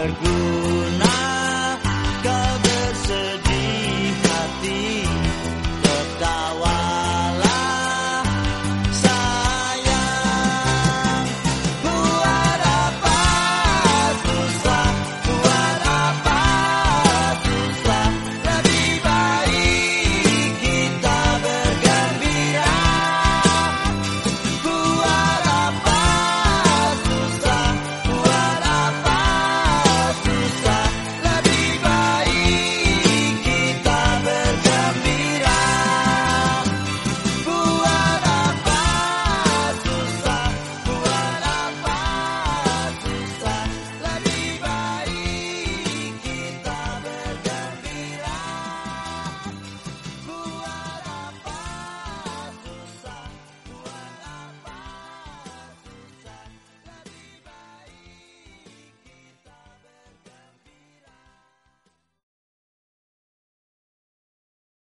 Good.